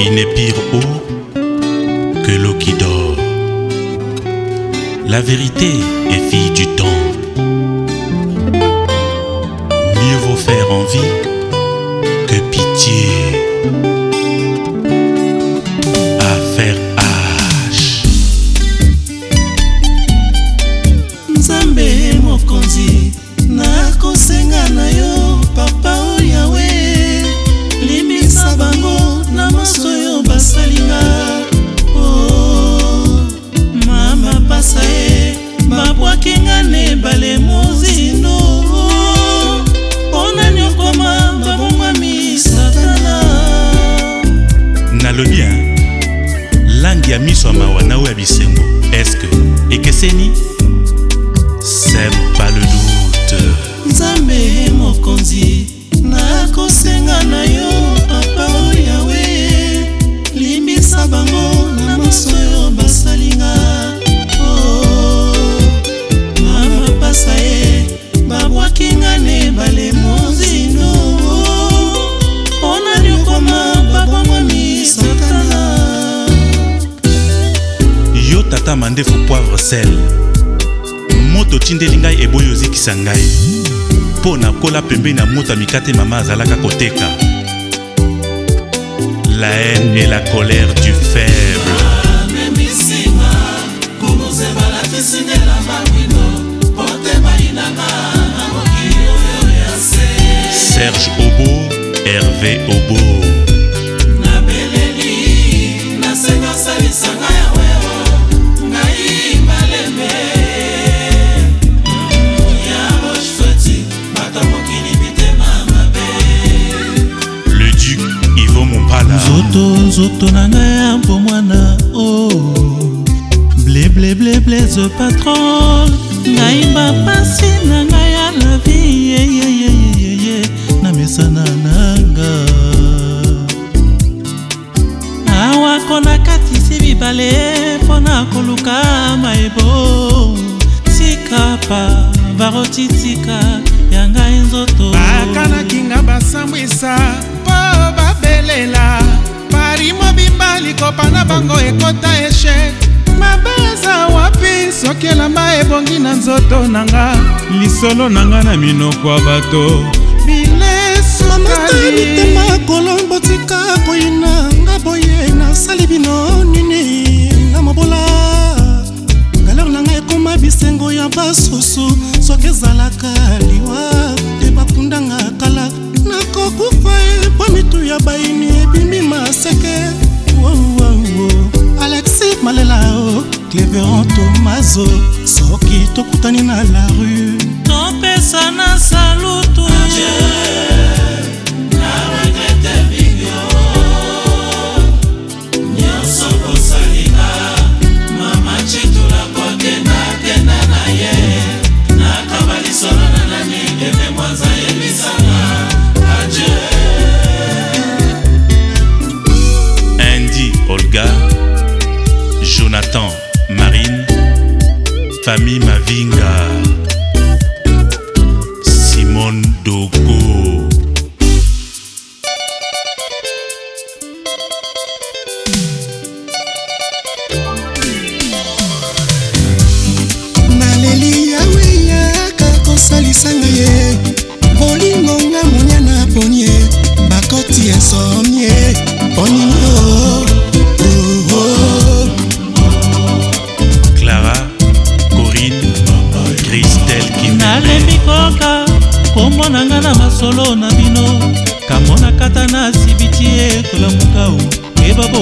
Il n'est pire eau que l'eau qui dort. La vérité est fille du temps. Mieux vaut faire envie que pitié. balobi ya langi ya miso ya mawa na oyo ya bisengo eske ekeseni sempa le doute nzambe mokonzi nakosenga na yo mandefu poivre sel moto otindeli ngai eboyi ozikisa ngai mpo nakola pembeni ya moto ya mikate mama azalaka koteka la haine et la colère du faible Serge Obo, Hervé Obo. nzoto na ngai ya mbomwana o blebleble the patrol ngai bapasi na ngai ya lavi yeyeyeyeye na mesana nanga awako nakatisi bibale mpo na koluka mayebo tikapa barotitika ya ngai e nzoto bakanaki nga basambwisa mpo babelela elamba likopa na bango ekota eshek mabe eza wapi soki elamba ebongi na nzoto na nga lisolo na nga na minoko ya bato bilesutalitema kolombo tika koyina nga boye nasali bino nini na mobola galere na ngai ekoma bisengo ya basusu soki ezalaka liwa te bakundanga kala nakokufa e mpo mitu ya baini ebimi maseke Oh, oh, oh. alexis malela o cleveron tomaso soki tokutani na la rue topesa na salutu Adieu. Marine, famille Mavinga, Simone Doko. naleli yawe yaka kosalisa ngai ye bolingo nga monyana ponie bakoti insomnie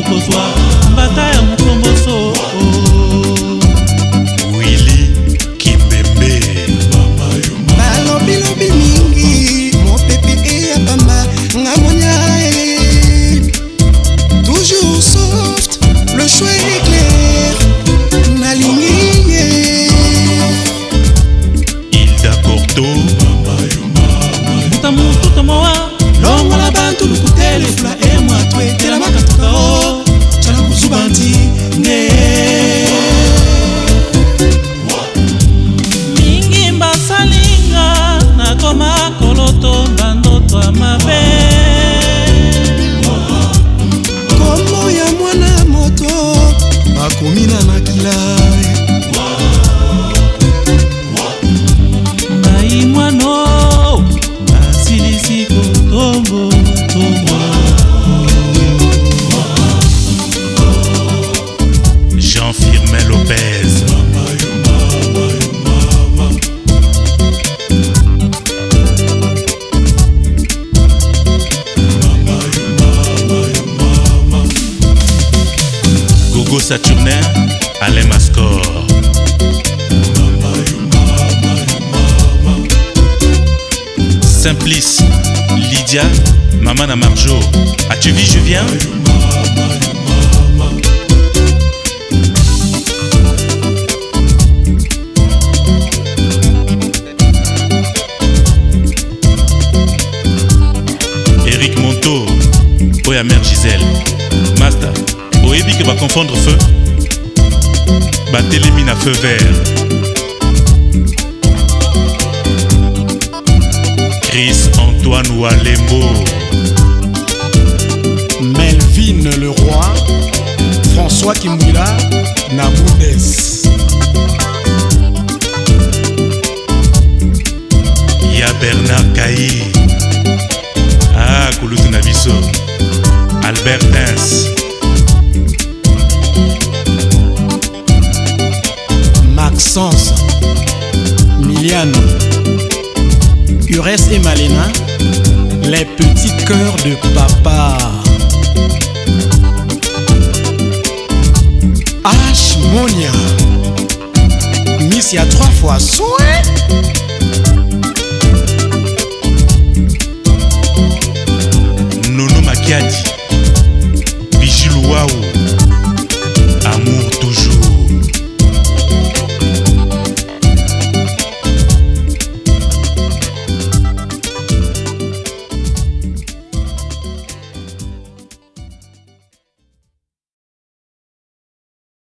kozwa mbata ya mokongoso Saturnin, Alain Mascor. Simplice, Lydia, Maman à Marjo. As-tu vu, je viens? Eric Monto, Mère Gisèle, Mazda que va confondre feu Batélémine à feu vert chris antoine walembo melvin le roi françois kimbwila na y a bernard Caï ah kulutu Nabiso Albert Liliane, Ures et Malena, les petits cœurs de papa. Ashmonia Missia trois fois souhait. Nono Makiadi, Bijil